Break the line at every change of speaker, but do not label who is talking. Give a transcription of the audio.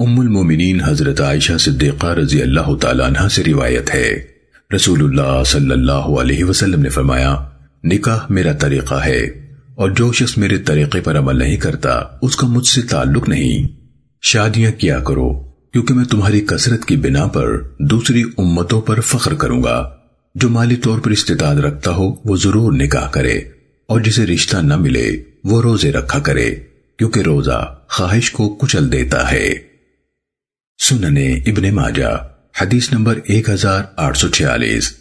ام المومنین حضرت عائشہ صدیقہ رضی اللہ تعالیٰ عنہ سے روایت ہے۔ رسول اللہ صلی اللہ علیہ وسلم نے فرمایا، نکاح میرا طریقہ ہے اور جو شخص میرے طریقے پر عمل نہیں کرتا، اس کا مجھ سے تعلق نہیں۔ شادیاں کیا کرو، کیونکہ میں تمہاری کثرت کی بنا پر دوسری امتوں پر فخر کروں گا۔ جو مالی طور پر استطاعت رکھتا ہو، وہ ضرور نکاح کرے۔ اور جسے رشتہ نہ ملے، وہ روزے رکھا کرے، کیونکہ روزہ خواہش کو کچل دیتا ہے۔ سننے ابن ماجہ حدیث نمبر 1846